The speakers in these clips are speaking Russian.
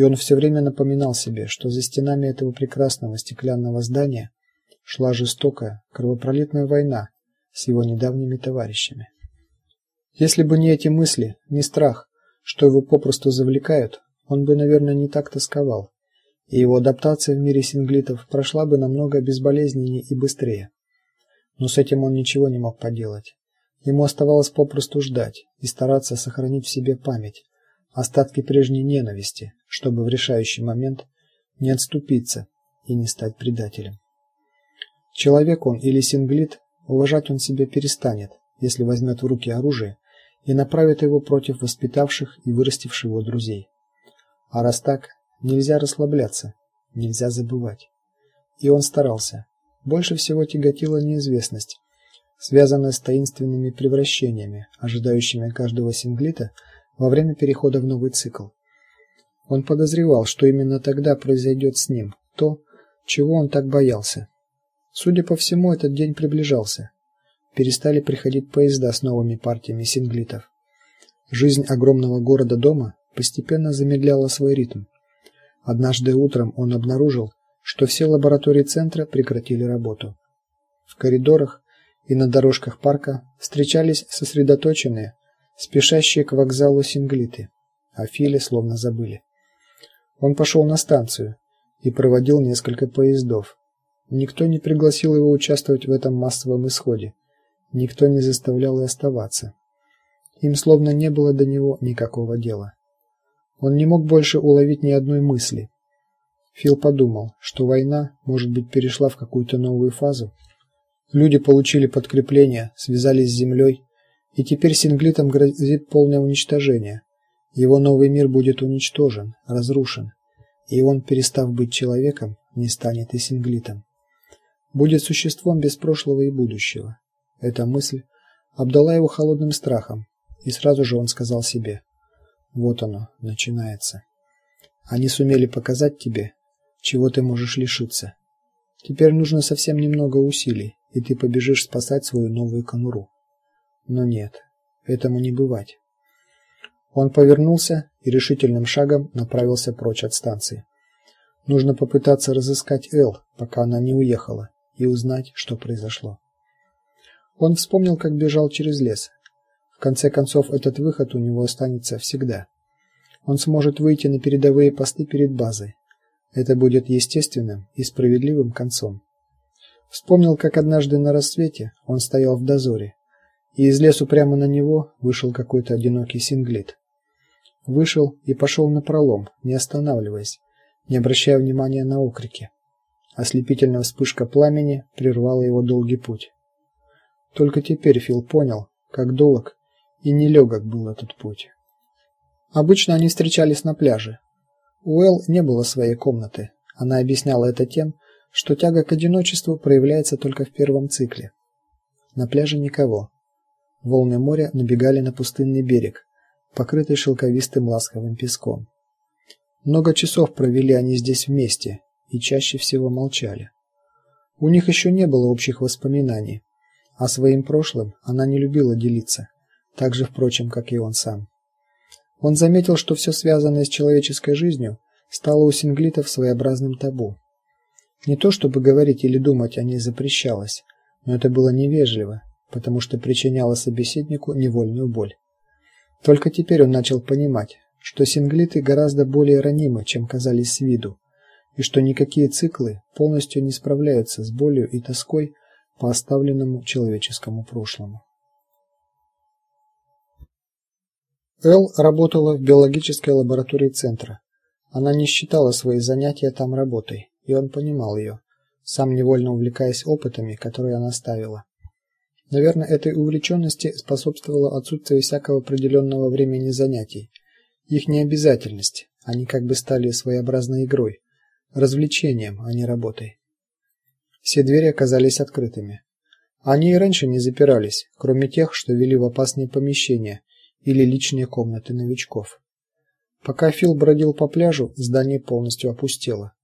и он все время напоминал себе, что за стенами этого прекрасного стеклянного здания шла жестокая, кровопролитная война с его недавними товарищами. Если бы не эти мысли, не страх, что его попросту завлекают, он бы, наверное, не так тосковал, и его адаптация в мире синглитов прошла бы намного безболезненнее и быстрее. Но с этим он ничего не мог поделать. Ему оставалось попросту ждать и стараться сохранить в себе память, остатки прежней ненависти, чтобы в решающий момент не отступиться и не стать предателем. Человек он или синглит, уважать он себя перестанет, если возьмет в руки оружие и направит его против воспитавших и вырастивших его друзей. А раз так, нельзя расслабляться, нельзя забывать. И он старался. Больше всего тяготила неизвестность, связанная с таинственными превращениями, ожидающими каждого синглита во время перехода в новый цикл. Он подозревал, что именно тогда произойдет с ним то, чего он так боялся. Судя по всему, этот день приближался перестали приходить поезда с новыми партиями синглитов. Жизнь огромного города-дома постепенно замедляла свой ритм. Однажды утром он обнаружил, что все лаборатории центра прекратили работу. В коридорах и на дорожках парка встречались сосредоточенные, спешащие к вокзалу синглиты. а Филе словно забыли. Он пошел на станцию и проводил несколько поездов. Никто не пригласил его участвовать в этом массовом исходе. Никто не заставлял и оставаться. Им словно не было до него никакого дела. Он не мог больше уловить ни одной мысли. Фил подумал, что война, может быть, перешла в какую-то новую фазу. Люди получили подкрепление, связались с землей, и теперь синглитам грозит полное уничтожение. Его новый мир будет уничтожен, разрушен, и он, перестав быть человеком, не станет и синглитом. Будет существом без прошлого и будущего. Эта мысль обдала его холодным страхом, и сразу же он сказал себе: вот оно, начинается. Они сумели показать тебе, чего ты можешь лишиться. Теперь нужно совсем немного усилий, и ты побежишь спасать свою новую конуру. Но нет, этому не бывать. Он повернулся и решительным шагом направился прочь от станции. Нужно попытаться разыскать Эл, пока она не уехала, и узнать, что произошло. Он вспомнил, как бежал через лес. В конце концов, этот выход у него останется всегда. Он сможет выйти на передовые посты перед базой. Это будет естественным и справедливым концом. Вспомнил, как однажды на рассвете он стоял в дозоре, и из лесу прямо на него вышел какой-то одинокий синглит. Вышел и пошел напролом, не останавливаясь, не обращая внимания на окрики. Ослепительная вспышка пламени прервала его долгий путь. Только теперь Фил понял, как долг и нелегок был этот путь. Обычно они встречались на пляже. У Эл не было своей комнаты. Она объясняла это тем, что тяга к одиночеству проявляется только в первом цикле. На пляже никого. Волны моря набегали на пустынный берег, покрытый шелковистым ласковым песком. Много часов провели они здесь вместе и чаще всего молчали. У них еще не было общих воспоминаний, а своим прошлым она не любила делиться, так же впрочем, как и он сам. Он заметил, что все связанное с человеческой жизнью стало у синглитов своеобразным табу. Не то чтобы говорить или думать о ней запрещалось, но это было невежливо, потому что причиняло собеседнику невольную боль. Только теперь он начал понимать, что синглиты гораздо более ранимы, чем казались с виду, и что никакие циклы полностью не справляются с болью и тоской, по оставленному человеческому прошлому. Эл работала в биологической лаборатории центра. Она не считала свои занятия там работой, и он понимал ее, сам невольно увлекаясь опытами, которые она ставила. Наверное, этой увлеченности способствовало отсутствие всякого определенного времени занятий, их необязательность. Они как бы стали своеобразной игрой, развлечением, а не работой. Все двери оказались открытыми. Они и раньше не запирались, кроме тех, что вели в опасные помещения или личные комнаты новичков. Пока Фил бродил по пляжу, здание полностью опустело.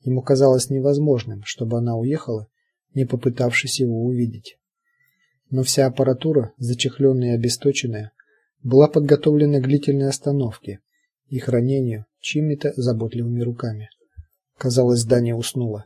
Ему казалось невозможным, чтобы она уехала, не попытавшись его увидеть. Но вся аппаратура, зачехленная и обесточенная, была подготовлена к длительной остановке, и хранению чьими-то заботливыми руками. Казалось, здание уснуло.